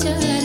to let